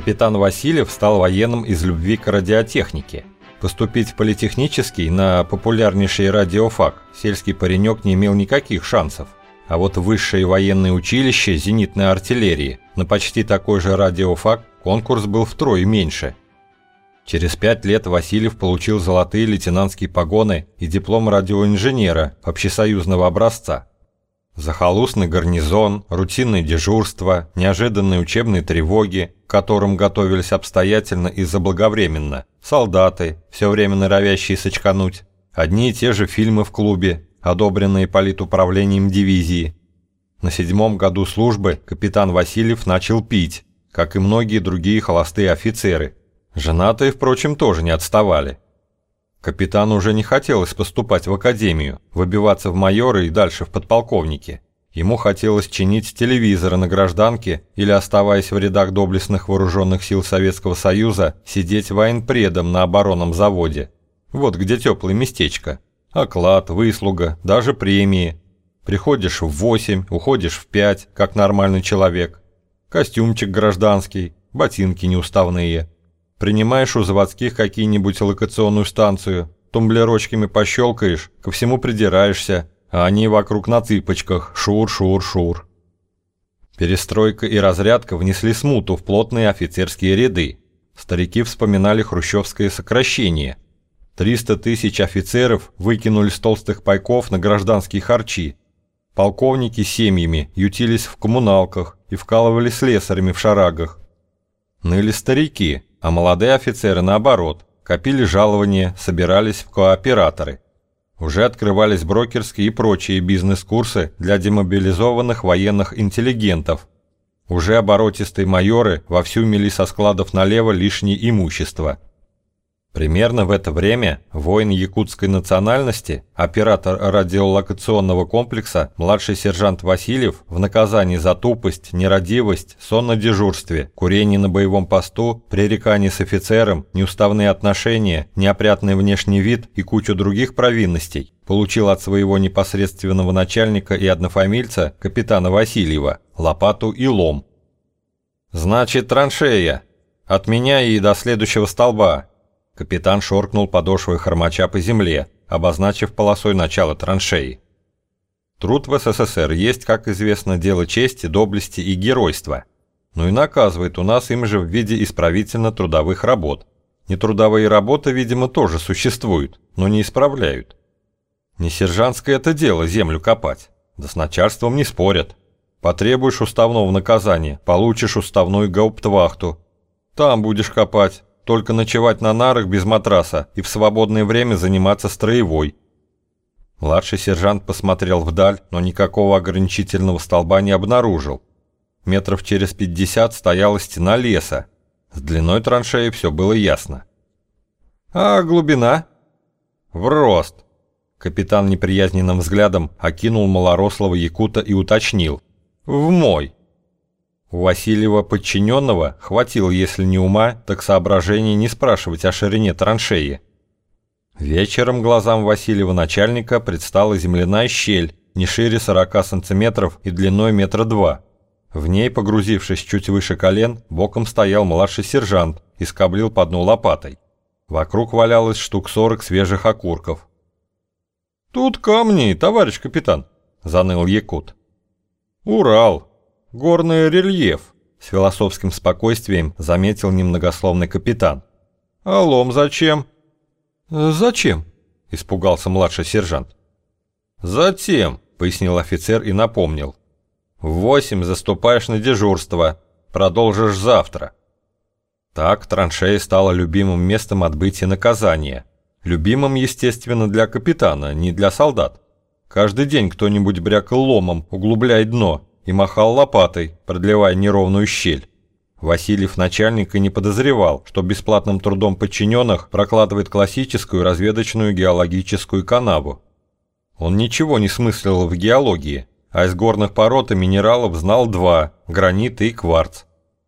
Капитан Васильев стал военным из любви к радиотехнике. Поступить в политехнический на популярнейший радиофак сельский паренек не имел никаких шансов. А вот высшее военное училище зенитной артиллерии на почти такой же радиофак конкурс был втрое меньше. Через пять лет Васильев получил золотые лейтенантские погоны и диплом радиоинженера общесоюзного образца. Захолустный гарнизон, рутинные дежурства, неожиданные учебные тревоги, к которым готовились обстоятельно и заблаговременно, солдаты, все время норовящие сочкануть, одни и те же фильмы в клубе, одобренные политуправлением дивизии. На седьмом году службы капитан Васильев начал пить, как и многие другие холостые офицеры. Женатые, впрочем, тоже не отставали. Капитану уже не хотелось поступать в академию, выбиваться в майоры и дальше в подполковники. Ему хотелось чинить телевизоры на гражданке или, оставаясь в рядах доблестных вооруженных сил Советского Союза, сидеть военпредом на оборонном заводе. Вот где теплое местечко. Оклад, выслуга, даже премии. Приходишь в 8, уходишь в 5, как нормальный человек. Костюмчик гражданский, ботинки неуставные. Принимаешь у заводских какие-нибудь локационную станцию, тумблерочками пощелкаешь, ко всему придираешься, а они вокруг на цыпочках, шур-шур-шур. Перестройка и разрядка внесли смуту в плотные офицерские ряды. Старики вспоминали хрущевское сокращение. 300 тысяч офицеров выкинули с толстых пайков на гражданские харчи. Полковники семьями ютились в коммуналках и вкалывали слесарями в шарагах. Ныли старики, а молодые офицеры, наоборот, копили жалования, собирались в кооператоры. Уже открывались брокерские и прочие бизнес-курсы для демобилизованных военных интеллигентов. Уже оборотистые майоры вовсю мели со складов налево лишнее имущество – Примерно в это время воин якутской национальности, оператор радиолокационного комплекса, младший сержант Васильев в наказании за тупость, нерадивость, сон на дежурстве, курение на боевом посту, пререкание с офицером, неуставные отношения, неопрятный внешний вид и кучу других провинностей, получил от своего непосредственного начальника и однофамильца, капитана Васильева, лопату и лом. «Значит, траншея. От меня и до следующего столба», Капитан шоркнул подошвой хромача по земле, обозначив полосой начало траншеи. Труд в СССР есть, как известно, дело чести, доблести и геройства. Но и наказывает у нас им же в виде исправительно-трудовых работ. Нетрудовые работы, видимо, тоже существуют, но не исправляют. Не сержантское это дело землю копать. Да с начальством не спорят. Потребуешь уставного наказания, получишь уставную гауптвахту. Там будешь копать, только ночевать на нарах без матраса и в свободное время заниматься строевой. Младший сержант посмотрел вдаль, но никакого ограничительного столба не обнаружил. Метров через пятьдесят стояла стена леса. С длиной траншеи все было ясно. «А глубина?» «В рост». Капитан неприязненным взглядом окинул малорослого якута и уточнил. «В мой». У Васильева подчиненного хватило, если не ума, так соображений не спрашивать о ширине траншеи. Вечером глазам Васильева начальника предстала земляная щель, не шире 40 сантиметров и длиной метра два. В ней, погрузившись чуть выше колен, боком стоял младший сержант и скоблил по дну лопатой. Вокруг валялось штук 40 свежих окурков. «Тут камни, товарищ капитан», — заныл Якут. «Урал, Горный рельеф, с философским спокойствием заметил немногословный капитан. А лом зачем? Зачем? Испугался младший сержант. Затем, пояснил офицер и напомнил. В восемь заступаешь на дежурство, продолжишь завтра. Так траншея стала любимым местом отбытия наказания. Любимым, естественно, для капитана, не для солдат. Каждый день кто-нибудь брякал ломом, углубляя дно, и махал лопатой, продлевая неровную щель. Васильев начальник и не подозревал, что бесплатным трудом подчиненных прокладывает классическую разведочную геологическую канаву. Он ничего не смыслил в геологии, а из горных пород и минералов знал два – гранит и кварц.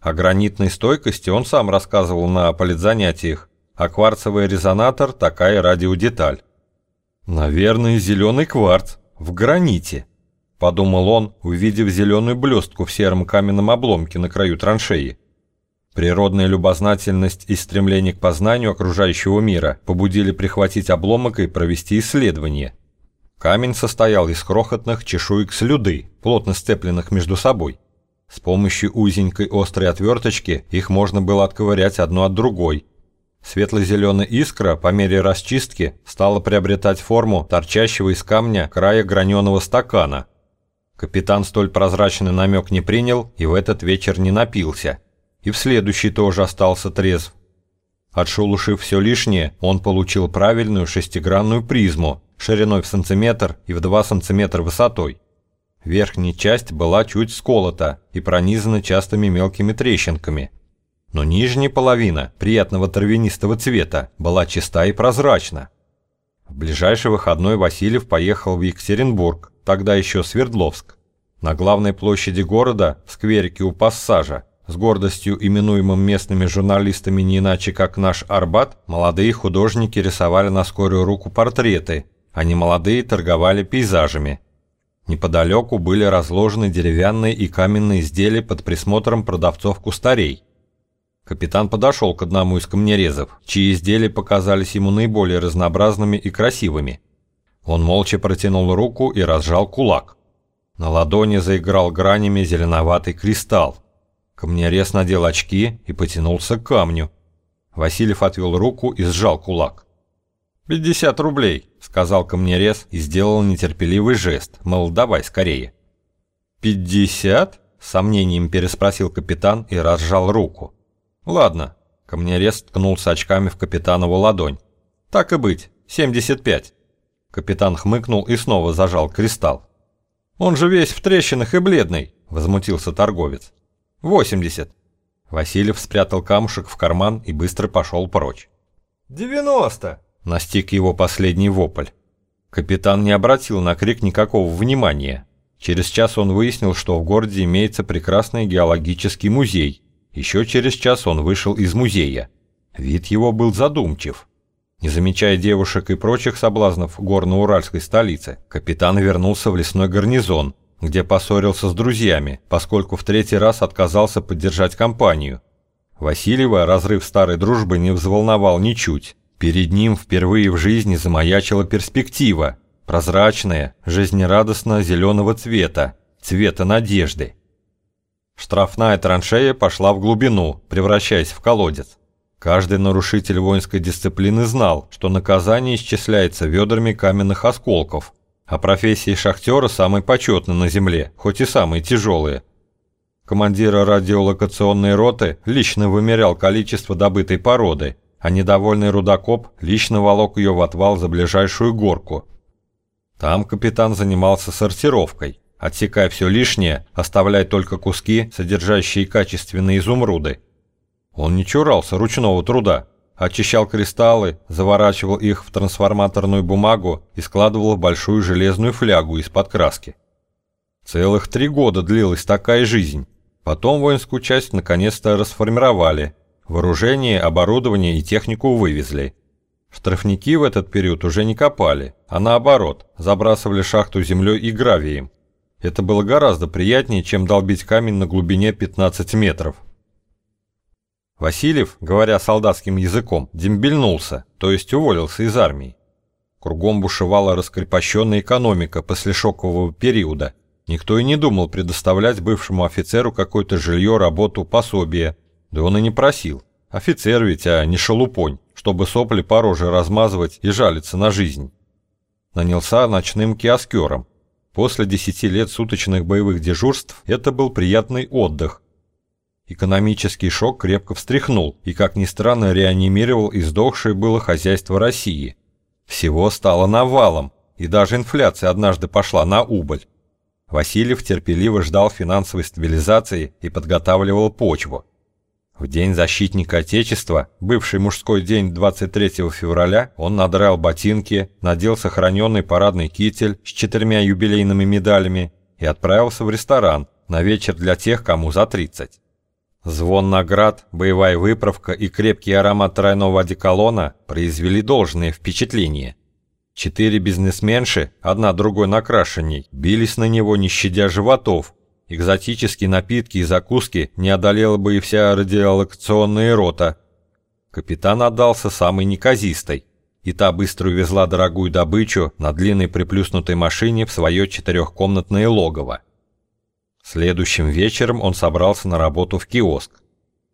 О гранитной стойкости он сам рассказывал на политзанятиях, а кварцевый резонатор – такая радиодеталь. Наверное, зеленый кварц в граните – подумал он, увидев зеленую блестку в сером каменном обломке на краю траншеи. Природная любознательность и стремление к познанию окружающего мира побудили прихватить обломок и провести исследование. Камень состоял из крохотных чешуек слюды, плотно сцепленных между собой. С помощью узенькой острой отверточки их можно было отковырять одну от другой. Светло-зеленая искра по мере расчистки стала приобретать форму торчащего из камня края граненого стакана. Капитан столь прозрачный намек не принял и в этот вечер не напился. И в следующий тоже остался трезв. Отшелушив все лишнее, он получил правильную шестигранную призму шириной в сантиметр и в 2 сантиметра высотой. Верхняя часть была чуть сколота и пронизана частыми мелкими трещинками. Но нижняя половина, приятного травянистого цвета, была чиста и прозрачна. В ближайший выходной Васильев поехал в Екатеринбург, тогда еще Свердловск. На главной площади города, в скверике у пассажа, с гордостью именуемым местными журналистами не иначе как наш Арбат, молодые художники рисовали на скорую руку портреты, а немолодые торговали пейзажами – Неподалеку были разложены деревянные и каменные изделия под присмотром продавцов-кустарей. Капитан подошел к одному из камнерезов, чьи изделия показались ему наиболее разнообразными и красивыми. Он молча протянул руку и разжал кулак. На ладони заиграл гранями зеленоватый кристалл. Камнерез надел очки и потянулся к камню. Васильев отвел руку и сжал кулак. «Пятьдесят рублей», — сказал камнерез и сделал нетерпеливый жест, мол, давай скорее. «Пятьдесят?» — сомнением переспросил капитан и разжал руку. «Ладно», — камнерез ткнулся очками в капитанову ладонь. «Так и быть, семьдесят пять». Капитан хмыкнул и снова зажал кристалл. «Он же весь в трещинах и бледный», — возмутился торговец. «Восемьдесят». Васильев спрятал камушек в карман и быстро пошел прочь. «Девяносто!» Настиг его последний вопль. Капитан не обратил на крик никакого внимания. Через час он выяснил, что в городе имеется прекрасный геологический музей. Еще через час он вышел из музея. Вид его был задумчив. Не замечая девушек и прочих соблазнов горно-уральской столицы, капитан вернулся в лесной гарнизон, где поссорился с друзьями, поскольку в третий раз отказался поддержать компанию. Васильева разрыв старой дружбы не взволновал ничуть. Перед ним впервые в жизни замаячила перспектива, прозрачная, жизнерадостно зеленого цвета, цвета надежды. Штрафная траншея пошла в глубину, превращаясь в колодец. Каждый нарушитель воинской дисциплины знал, что наказание исчисляется ведрами каменных осколков, а профессии шахтера самые почетные на земле, хоть и самые тяжелые. Командира радиолокационной роты лично вымерял количество добытой породы – а недовольный рудокоп лично волок ее в отвал за ближайшую горку. Там капитан занимался сортировкой, отсекая все лишнее, оставляя только куски, содержащие качественные изумруды. Он не чурался ручного труда, очищал кристаллы, заворачивал их в трансформаторную бумагу и складывал в большую железную флягу из-под краски. Целых три года длилась такая жизнь. Потом воинскую часть наконец-то расформировали – Вооружение, оборудование и технику вывезли. Штрафники в этот период уже не копали, а наоборот, забрасывали шахту землей и гравием. Это было гораздо приятнее, чем долбить камень на глубине 15 метров. Васильев, говоря солдатским языком, дембельнулся, то есть уволился из армии. Кругом бушевала раскрепощенная экономика после шокового периода. Никто и не думал предоставлять бывшему офицеру какое-то жилье, работу, пособие – да он и не просил. Офицер ведь, а не шалупонь, чтобы сопли по роже размазывать и жалиться на жизнь. Нанялся ночным киоскером. После десяти лет суточных боевых дежурств это был приятный отдых. Экономический шок крепко встряхнул и, как ни странно, реанимировал издохшее было хозяйство России. Всего стало навалом, и даже инфляция однажды пошла на убыль. Васильев терпеливо ждал финансовой стабилизации и подготавливал почву. В День защитника Отечества, бывший мужской день 23 февраля, он надрал ботинки, надел сохраненный парадный китель с четырьмя юбилейными медалями и отправился в ресторан на вечер для тех, кому за 30. Звон наград, боевая выправка и крепкий аромат тройного одеколона произвели должное впечатление. Четыре бизнесменши, одна другой накрашенней, бились на него, не щадя животов, экзотические напитки и закуски не одолела бы и вся радиолокационная рота. Капитан отдался самой неказистой, и та быстро увезла дорогую добычу на длинной приплюснутой машине в свое четырехкомнатное логово. Следующим вечером он собрался на работу в киоск.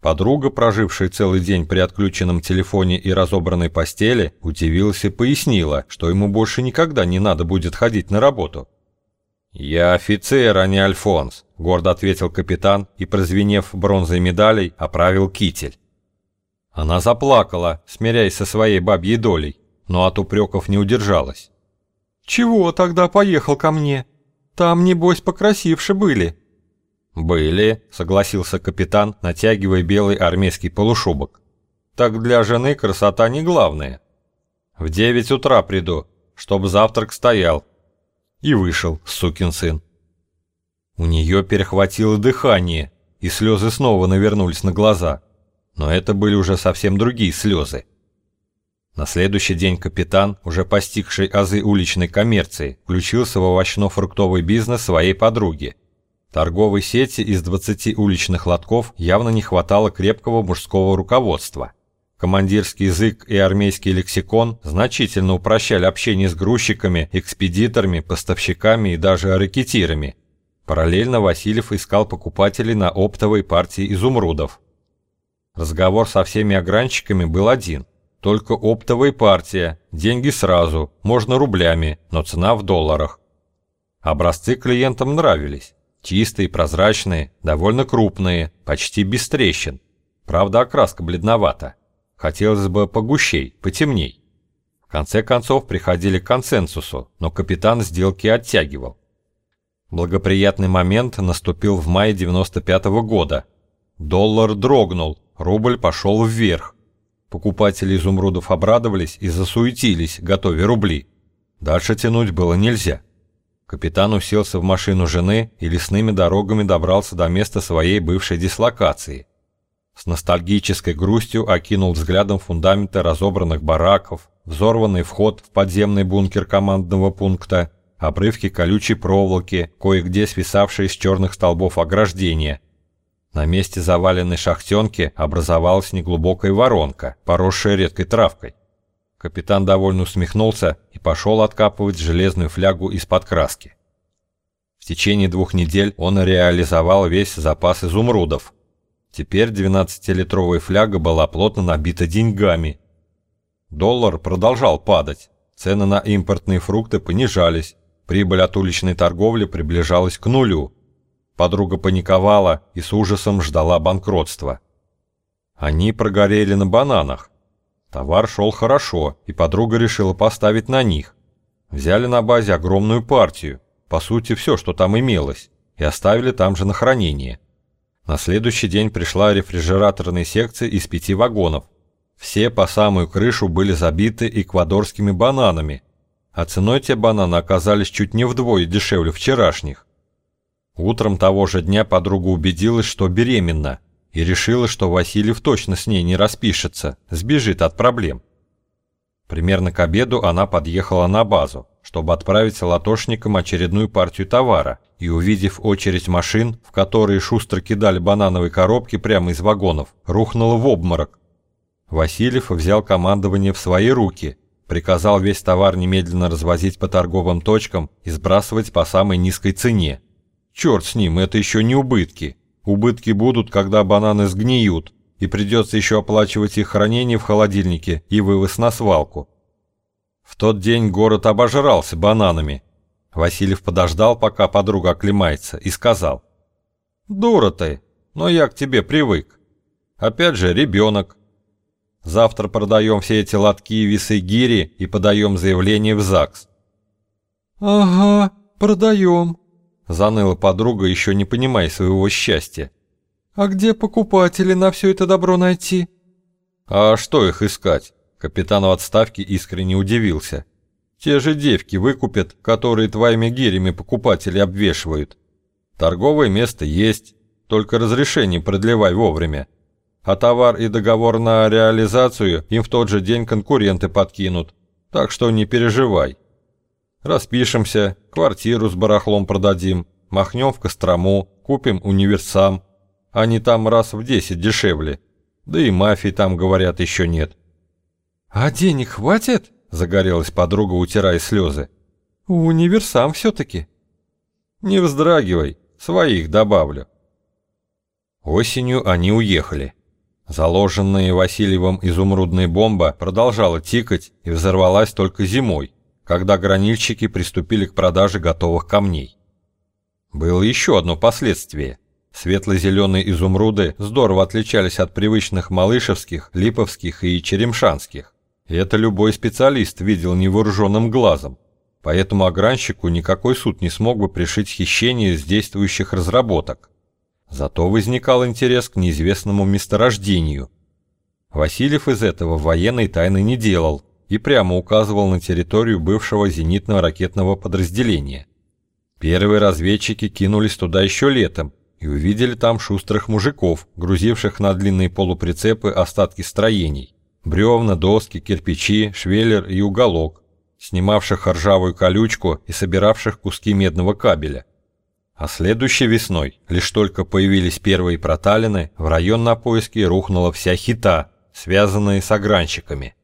Подруга, прожившая целый день при отключенном телефоне и разобранной постели, удивилась и пояснила, что ему больше никогда не надо будет ходить на работу. «Я офицер, а не Альфонс», — гордо ответил капитан и, прозвенев бронзой медалей, оправил китель. Она заплакала, смиряясь со своей бабьей долей, но от упреков не удержалась. «Чего тогда поехал ко мне? Там, небось, покрасивше были». «Были», — согласился капитан, натягивая белый армейский полушубок. «Так для жены красота не главное. В девять утра приду, чтобы завтрак стоял». И вышел, сукин сын. У нее перехватило дыхание, и слезы снова навернулись на глаза. Но это были уже совсем другие слезы. На следующий день капитан, уже постигший азы уличной коммерции, включился в овощно-фруктовый бизнес своей подруги – Торговой сети из 20 уличных лотков явно не хватало крепкого мужского руководства. Командирский язык и армейский лексикон значительно упрощали общение с грузчиками, экспедиторами, поставщиками и даже ракетирами. Параллельно Васильев искал покупателей на оптовой партии изумрудов. Разговор со всеми огранщиками был один. Только оптовая партия, деньги сразу, можно рублями, но цена в долларах. Образцы клиентам нравились. Чистые, прозрачные, довольно крупные, почти без трещин. Правда, окраска бледновата. Хотелось бы погущей, потемней. В конце концов приходили к консенсусу, но капитан сделки оттягивал. Благоприятный момент наступил в мае 95 -го года. Доллар дрогнул, рубль пошел вверх. Покупатели изумрудов обрадовались и засуетились, готовя рубли. Дальше тянуть было нельзя. Капитан уселся в машину жены и лесными дорогами добрался до места своей бывшей дислокации. С ностальгической грустью окинул взглядом фундаменты разобранных бараков, взорванный вход в подземный бункер командного пункта, обрывки колючей проволоки, кое-где свисавшие с черных столбов ограждения. На месте заваленной шахтенки образовалась неглубокая воронка, поросшая редкой травкой. Капитан довольно усмехнулся и пошел откапывать железную флягу из-под краски. В течение двух недель он реализовал весь запас изумрудов. Теперь 12-литровая фляга была плотно набита деньгами. Доллар продолжал падать, цены на импортные фрукты понижались, прибыль от уличной торговли приближалась к нулю. Подруга паниковала и с ужасом ждала банкротства. Они прогорели на бананах. Товар шел хорошо, и подруга решила поставить на них. Взяли на базе огромную партию, по сути все, что там имелось, и оставили там же на хранение. На следующий день пришла рефрижераторная секция из пяти вагонов. Все по самую крышу были забиты эквадорскими бананами, а ценой те бананы оказались чуть не вдвое дешевле вчерашних. Утром того же дня подруга убедилась, что беременна – и решила, что Васильев точно с ней не распишется, сбежит от проблем. Примерно к обеду она подъехала на базу, чтобы отправить латошникам очередную партию товара, и увидев очередь машин, в которые шустро кидали банановые коробки прямо из вагонов, рухнула в обморок. Васильев взял командование в свои руки, приказал весь товар немедленно развозить по торговым точкам и сбрасывать по самой низкой цене. Черт с ним, это еще не убытки, Убытки будут, когда бананы сгниют, и придется еще оплачивать их хранение в холодильнике и вывоз на свалку. В тот день город обожрался бананами. Васильев подождал, пока подруга оклемается, и сказал. «Дура ты, но я к тебе привык. Опять же, ребенок. Завтра продаем все эти лотки и весы гири и подаем заявление в ЗАГС». «Ага, продаем», Заныла подруга, еще не понимая своего счастья. «А где покупатели на все это добро найти?» «А что их искать?» Капитан в отставке искренне удивился. «Те же девки выкупят, которые твоими гирями покупатели обвешивают. Торговое место есть, только разрешение продлевай вовремя. А товар и договор на реализацию им в тот же день конкуренты подкинут, так что не переживай». Распишемся, квартиру с барахлом продадим, махнем в Кострому, Купим универсам. Они там раз в десять дешевле. Да и мафии там, говорят, еще нет. «А денег хватит?» – загорелась подруга, утирая слезы. «Универсам все-таки». «Не вздрагивай, своих добавлю». Осенью они уехали. Заложенная Васильевым изумрудная бомба продолжала тикать и взорвалась только зимой, когда гранильщики приступили к продаже готовых камней. Было еще одно последствие. Светло-зеленые изумруды здорово отличались от привычных малышевских, липовских и черемшанских. И это любой специалист видел невооруженным глазом. Поэтому огранщику никакой суд не смог бы пришить хищение с действующих разработок. Зато возникал интерес к неизвестному месторождению. Васильев из этого военной тайны не делал и прямо указывал на территорию бывшего зенитного ракетного подразделения. Первые разведчики кинулись туда еще летом и увидели там шустрых мужиков, грузивших на длинные полуприцепы остатки строений. Бревна, доски, кирпичи, швеллер и уголок, снимавших ржавую колючку и собиравших куски медного кабеля. А следующей весной, лишь только появились первые проталины, в район на поиски рухнула вся хита, связанная с огранщиками –